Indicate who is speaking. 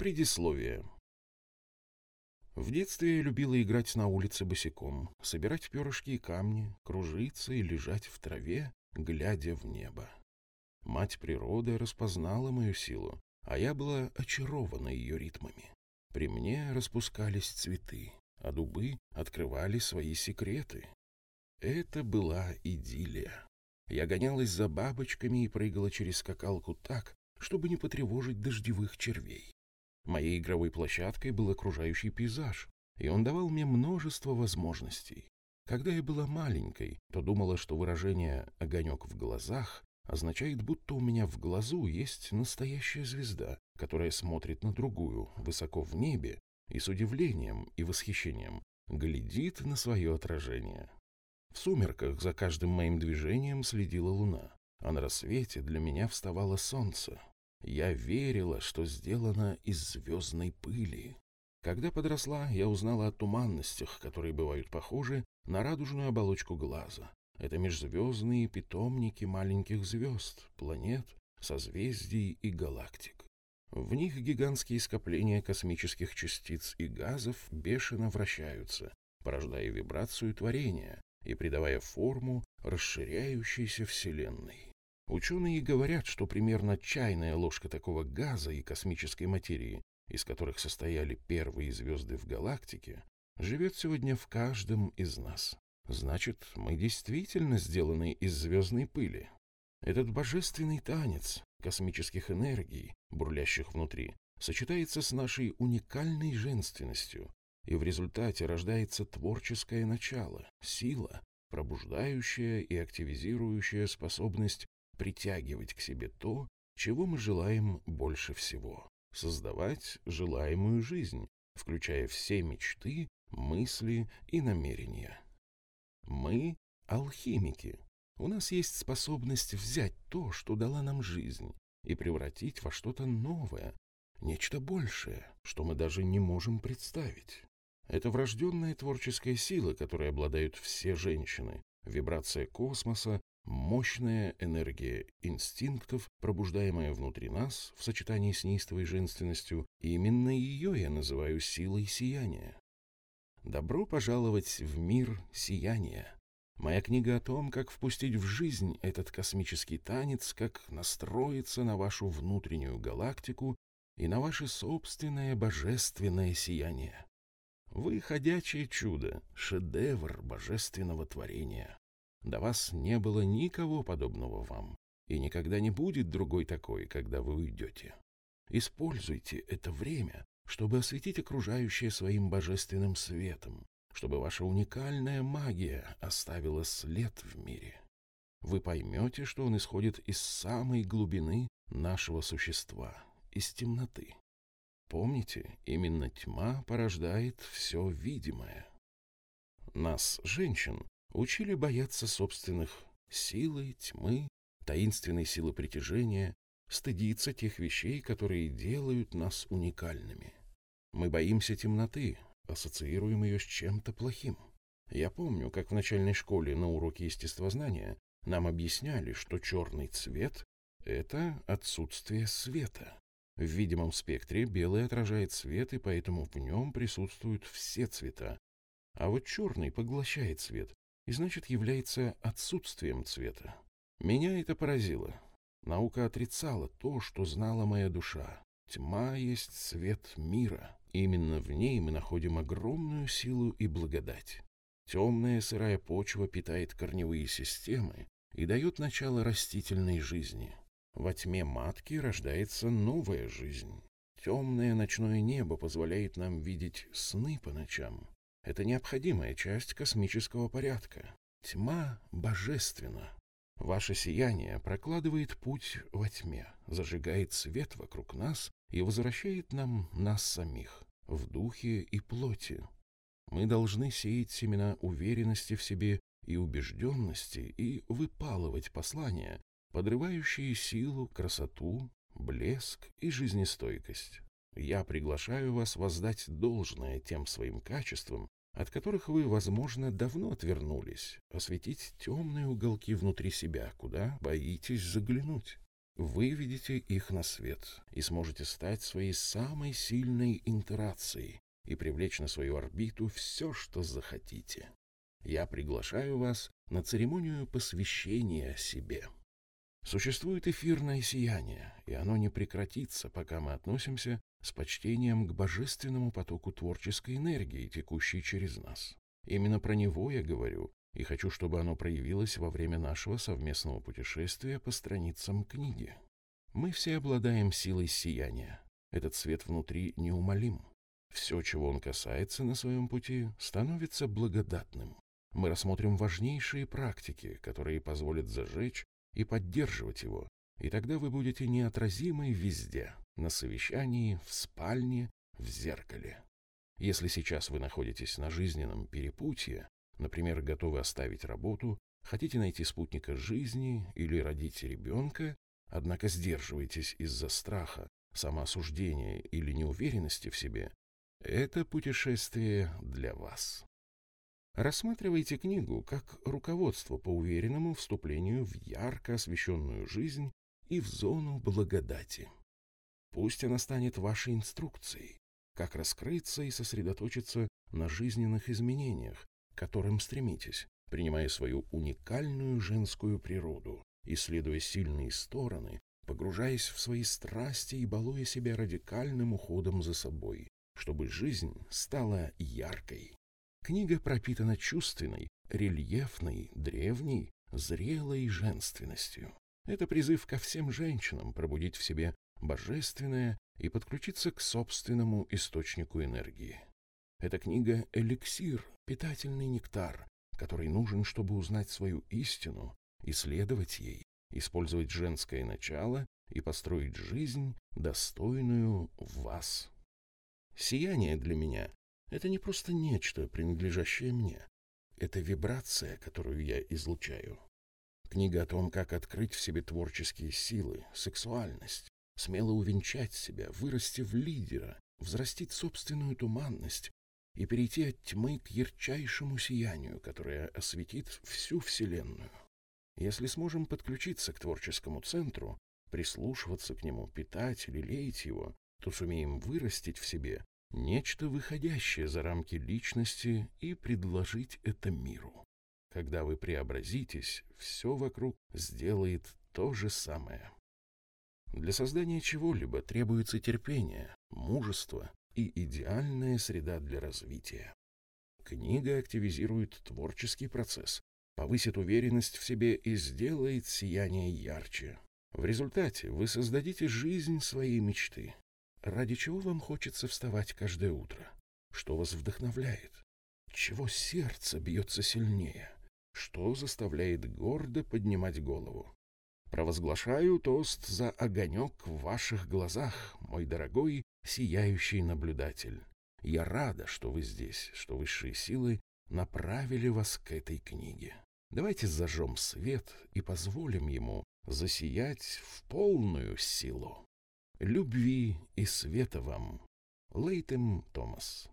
Speaker 1: Предисловие. В детстве я любила играть на улице босиком, собирать перышки и камни, кружиться и лежать в траве, глядя в небо. Мать природа распознала мою силу, а я была очарована ее ритмами. При мне распускались цветы, а дубы открывали свои секреты. Это была идиллия. Я гонялась за бабочками и прыгала через скакалку так, чтобы не потревожить дождевых червей. Моей игровой площадкой был окружающий пейзаж, и он давал мне множество возможностей. Когда я была маленькой, то думала, что выражение «огонек в глазах» означает, будто у меня в глазу есть настоящая звезда, которая смотрит на другую, высоко в небе, и с удивлением и восхищением глядит на свое отражение. В сумерках за каждым моим движением следила луна, а на рассвете для меня вставало солнце. Я верила, что сделано из звездной пыли. Когда подросла, я узнала о туманностях, которые бывают похожи на радужную оболочку глаза. Это межзвездные питомники маленьких звезд, планет, созвездий и галактик. В них гигантские скопления космических частиц и газов бешено вращаются, порождая вибрацию творения и придавая форму расширяющейся Вселенной. Ученые говорят, что примерно чайная ложка такого газа и космической материи, из которых состояли первые звезды в галактике, живет сегодня в каждом из нас. Значит, мы действительно сделаны из звездной пыли. Этот божественный танец космических энергий, бурлящих внутри, сочетается с нашей уникальной женственностью, и в результате рождается творческое начало, сила, пробуждающая и активизирующая способность притягивать к себе то, чего мы желаем больше всего, создавать желаемую жизнь, включая все мечты, мысли и намерения. Мы — алхимики. У нас есть способность взять то, что дала нам жизнь, и превратить во что-то новое, нечто большее, что мы даже не можем представить. Это врожденная творческая сила, которой обладают все женщины, вибрация космоса, Мощная энергия инстинктов, пробуждаемая внутри нас в сочетании с неистовой женственностью, именно ее я называю силой сияния. Добро пожаловать в мир сияния. Моя книга о том, как впустить в жизнь этот космический танец, как настроиться на вашу внутреннюю галактику и на ваше собственное божественное сияние. Вы ходячее чудо, шедевр божественного творения. До вас не было никого подобного вам, и никогда не будет другой такой, когда вы уйдете. Используйте это время, чтобы осветить окружающее своим божественным светом, чтобы ваша уникальная магия оставила след в мире. Вы поймете, что он исходит из самой глубины нашего существа, из темноты. Помните, именно тьма порождает все видимое. Нас, женщин, учили бояться собственных силы, тьмы, таинственной силы притяжения, стыдиться тех вещей, которые делают нас уникальными. Мы боимся темноты, ассоциируем ее с чем-то плохим. Я помню, как в начальной школе на уроке естествознания нам объясняли, что черный цвет — это отсутствие света. В видимом спектре белый отражает свет, и поэтому в нем присутствуют все цвета. А вот черный поглощает свет, и значит является отсутствием цвета. Меня это поразило. Наука отрицала то, что знала моя душа. Тьма есть свет мира. Именно в ней мы находим огромную силу и благодать. Темная сырая почва питает корневые системы и дает начало растительной жизни. Во тьме матки рождается новая жизнь. Темное ночное небо позволяет нам видеть сны по ночам. Это необходимая часть космического порядка. Тьма божественна. Ваше сияние прокладывает путь во тьме, зажигает свет вокруг нас и возвращает нам нас самих, в духе и плоти. Мы должны сеять семена уверенности в себе и убежденности и выпалывать послания, подрывающие силу, красоту, блеск и жизнестойкость. Я приглашаю вас воздать должное тем своим качествам, от которых вы, возможно, давно отвернулись, осветить темные уголки внутри себя, куда боитесь заглянуть. выведете их на свет и сможете стать своей самой сильной интерацией и привлечь на свою орбиту все, что захотите. Я приглашаю вас на церемонию посвящения себе. Существует эфирное сияние, и оно не прекратится, пока мы относимся с почтением к божественному потоку творческой энергии, текущей через нас. Именно про него я говорю, и хочу, чтобы оно проявилось во время нашего совместного путешествия по страницам книги. Мы все обладаем силой сияния. Этот свет внутри неумолим. Все, чего он касается на своем пути, становится благодатным. Мы рассмотрим важнейшие практики, которые позволят зажечь и поддерживать его, и тогда вы будете неотразимы везде, на совещании, в спальне, в зеркале. Если сейчас вы находитесь на жизненном перепутье, Например, готовы оставить работу, хотите найти спутника жизни или родить ребенка, однако сдерживаетесь из-за страха, самоосуждения или неуверенности в себе, это путешествие для вас. Рассматривайте книгу как руководство по уверенному вступлению в ярко освещенную жизнь и в зону благодати. Пусть она станет вашей инструкцией, как раскрыться и сосредоточиться на жизненных изменениях, которым стремитесь, принимая свою уникальную женскую природу, исследуя сильные стороны, погружаясь в свои страсти и балуя себя радикальным уходом за собой, чтобы жизнь стала яркой. Книга пропитана чувственной, рельефной, древней, зрелой женственностью. Это призыв ко всем женщинам пробудить в себе божественное и подключиться к собственному источнику энергии. Эта книга — эликсир, питательный нектар, который нужен, чтобы узнать свою истину, исследовать ей, использовать женское начало и построить жизнь, достойную вас. Сияние для меня — это не просто нечто, принадлежащее мне. Это вибрация, которую я излучаю. Книга о том, как открыть в себе творческие силы, сексуальность, смело увенчать себя, вырасти в лидера, взрастить собственную туманность, и перейти от тьмы к ярчайшему сиянию, которое осветит всю Вселенную. Если сможем подключиться к творческому центру, прислушиваться к нему, питать или леять его, то сумеем вырастить в себе нечто выходящее за рамки личности и предложить это миру. Когда вы преобразитесь, все вокруг сделает то же самое. Для создания чего-либо требуется терпение, мужество и идеальная среда для развития. Книга активизирует творческий процесс, повысит уверенность в себе и сделает сияние ярче. В результате вы создадите жизнь своей мечты. Ради чего вам хочется вставать каждое утро? Что вас вдохновляет? Чего сердце бьется сильнее? Что заставляет гордо поднимать голову? Провозглашаю тост за огонек в ваших глазах, мой дорогой сияющий наблюдатель. Я рада, что вы здесь, что высшие силы направили вас к этой книге. Давайте зажжем свет и позволим ему засиять в полную силу. Любви и света вам. Лейтем Томас